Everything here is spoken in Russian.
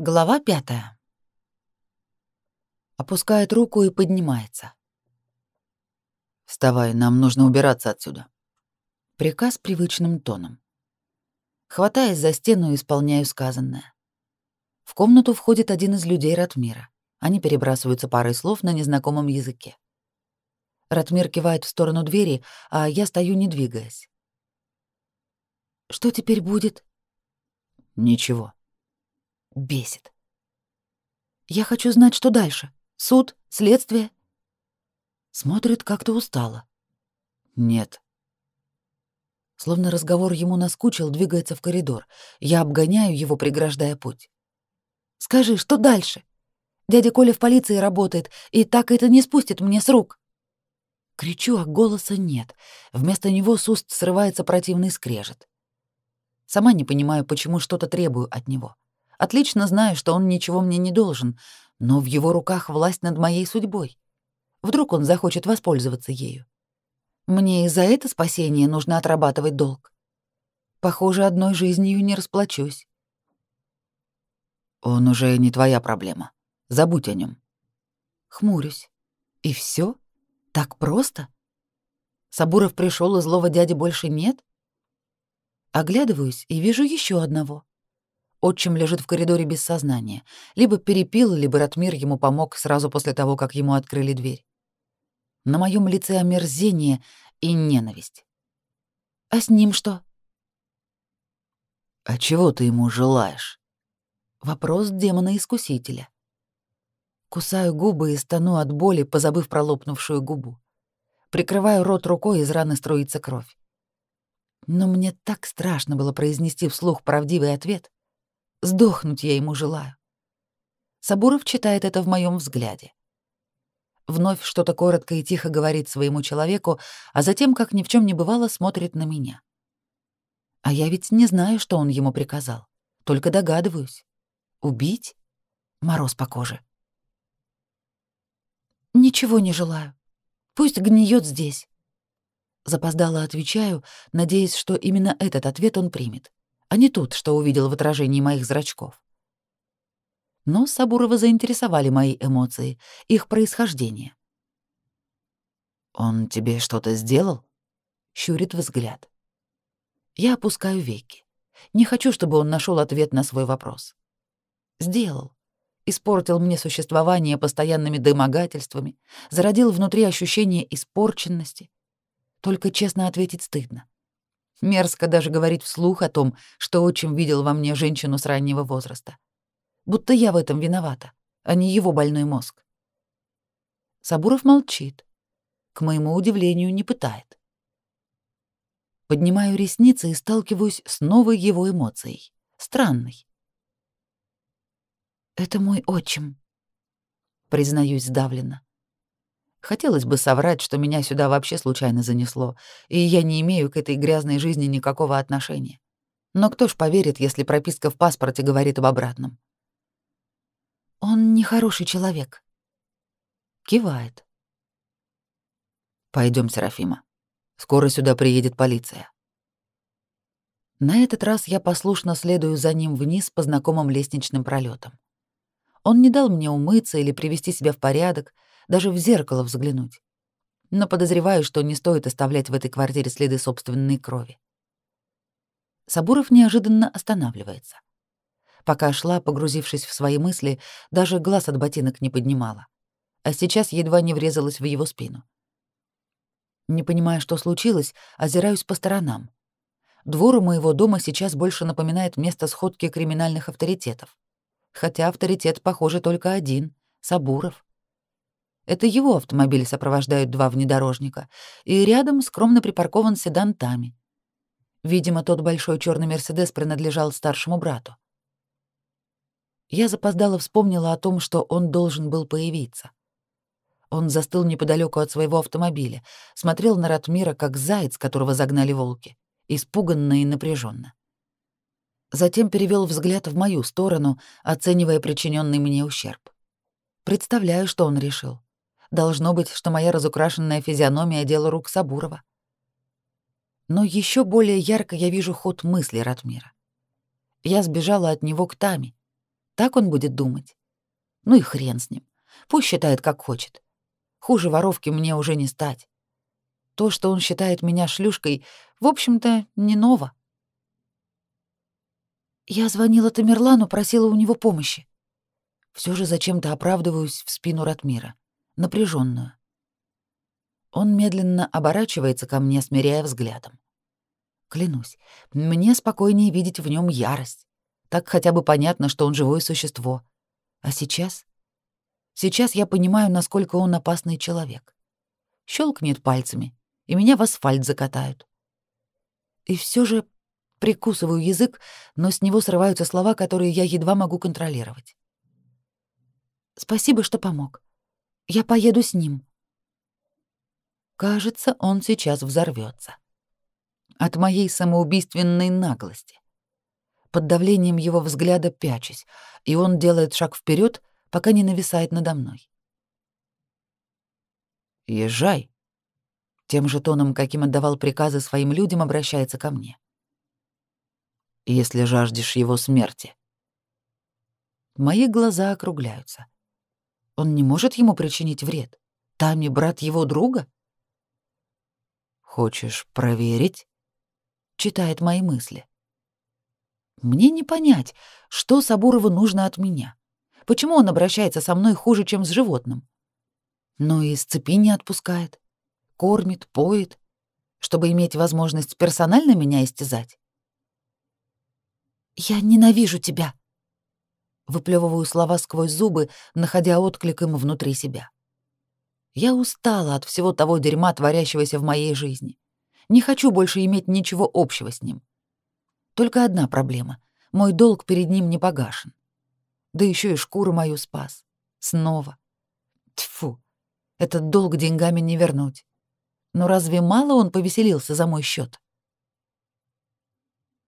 Глава пятая. Опускает руку и поднимается. «Вставай, нам нужно убираться отсюда». Приказ привычным тоном. Хватаясь за стену, исполняю сказанное. В комнату входит один из людей Ратмира. Они перебрасываются парой слов на незнакомом языке. Ратмир кивает в сторону двери, а я стою, не двигаясь. «Что теперь будет?» «Ничего», Бесит. Я хочу знать, что дальше. Суд, следствие. Смотрит как-то устало. Нет. Словно разговор ему наскучил, двигается в коридор. Я обгоняю его, преграждая путь. Скажи, что дальше? Дядя Коля в полиции работает, и так это не спустит мне с рук. Кричу, а голоса нет. Вместо него с уст срывается противный скрежет. Сама не понимаю, почему что-то требую от него. Отлично знаю, что он ничего мне не должен, но в его руках власть над моей судьбой. Вдруг он захочет воспользоваться ею. Мне и за это спасение нужно отрабатывать долг. Похоже, одной жизнью не расплачусь. Он уже не твоя проблема. Забудь о нем. Хмурюсь. И все? Так просто? Сабуров пришел, и злого дяди больше нет? Оглядываюсь и вижу еще одного. Отчим лежит в коридоре без сознания. Либо перепил, либо Ратмир ему помог сразу после того, как ему открыли дверь. На моем лице омерзение и ненависть. А с ним что? А чего ты ему желаешь? Вопрос демона-искусителя. Кусаю губы и стану от боли, позабыв про лопнувшую губу. Прикрываю рот рукой, из раны струится кровь. Но мне так страшно было произнести вслух правдивый ответ. Сдохнуть я ему желаю. Сабуров читает это в моем взгляде. Вновь что-то коротко и тихо говорит своему человеку, а затем, как ни в чем не бывало, смотрит на меня. А я ведь не знаю, что он ему приказал. Только догадываюсь. Убить? Мороз по коже. Ничего не желаю. Пусть гниет здесь. Запоздало отвечаю, надеясь, что именно этот ответ он примет а не тот, что увидел в отражении моих зрачков. Но Сабурова заинтересовали мои эмоции, их происхождение. «Он тебе что-то сделал?» — щурит взгляд. Я опускаю веки. Не хочу, чтобы он нашел ответ на свой вопрос. Сделал. Испортил мне существование постоянными домогательствами, зародил внутри ощущение испорченности. Только честно ответить стыдно. Мерзко даже говорить вслух о том, что отчим видел во мне женщину с раннего возраста. Будто я в этом виновата, а не его больной мозг. Сабуров молчит. К моему удивлению, не пытает. Поднимаю ресницы и сталкиваюсь с новой его эмоцией. Странной. «Это мой отчим», — признаюсь сдавленно. Хотелось бы соврать, что меня сюда вообще случайно занесло, и я не имею к этой грязной жизни никакого отношения. Но кто ж поверит, если прописка в паспорте говорит об обратном? Он нехороший человек. Кивает. Пойдем, Серафима. Скоро сюда приедет полиция. На этот раз я послушно следую за ним вниз по знакомым лестничным пролетам. Он не дал мне умыться или привести себя в порядок, даже в зеркало взглянуть. Но подозреваю, что не стоит оставлять в этой квартире следы собственной крови. Сабуров неожиданно останавливается. Пока шла, погрузившись в свои мысли, даже глаз от ботинок не поднимала. А сейчас едва не врезалась в его спину. Не понимая, что случилось, озираюсь по сторонам. Двор у моего дома сейчас больше напоминает место сходки криминальных авторитетов. Хотя авторитет, похоже, только один — Сабуров. Это его автомобиль сопровождают два внедорожника, и рядом скромно припаркован седан Тами. Видимо, тот большой черный Мерседес принадлежал старшему брату. Я запоздало вспомнила о том, что он должен был появиться. Он застыл неподалеку от своего автомобиля, смотрел на Ратмира, как заяц, которого загнали волки, испуганно и напряженно. Затем перевел взгляд в мою сторону, оценивая причиненный мне ущерб. Представляю, что он решил. Должно быть, что моя разукрашенная физиономия — дело рук Сабурова. Но еще более ярко я вижу ход мысли Ратмира. Я сбежала от него к Таме. Так он будет думать. Ну и хрен с ним. Пусть считает, как хочет. Хуже воровки мне уже не стать. То, что он считает меня шлюшкой, в общем-то, не ново. Я звонила Тамерлану, просила у него помощи. Все же зачем-то оправдываюсь в спину Ратмира, напряженную. Он медленно оборачивается ко мне, смиряя взглядом. Клянусь, мне спокойнее видеть в нем ярость. Так хотя бы понятно, что он живое существо. А сейчас? Сейчас я понимаю, насколько он опасный человек. Щелкнет пальцами, и меня в асфальт закатают. И все же прикусываю язык, но с него срываются слова, которые я едва могу контролировать. Спасибо, что помог. Я поеду с ним. Кажется, он сейчас взорвется. От моей самоубийственной наглости. Под давлением его взгляда пячусь, и он делает шаг вперед, пока не нависает надо мной. «Езжай», — тем же тоном, каким отдавал приказы своим людям, обращается ко мне. «Если жаждешь его смерти». Мои глаза округляются. Он не может ему причинить вред. Тами брат его друга? «Хочешь проверить?» Читает мои мысли. Мне не понять, что Сабурову нужно от меня. Почему он обращается со мной хуже, чем с животным? Но и с цепи не отпускает. Кормит, поет, чтобы иметь возможность персонально меня истязать. «Я ненавижу тебя!» Выплевываю слова сквозь зубы, находя отклик им внутри себя. Я устала от всего того дерьма, творящегося в моей жизни. Не хочу больше иметь ничего общего с ним. Только одна проблема — мой долг перед ним не погашен. Да еще и шкуру мою спас. Снова. Тьфу, этот долг деньгами не вернуть. Но разве мало он повеселился за мой счет?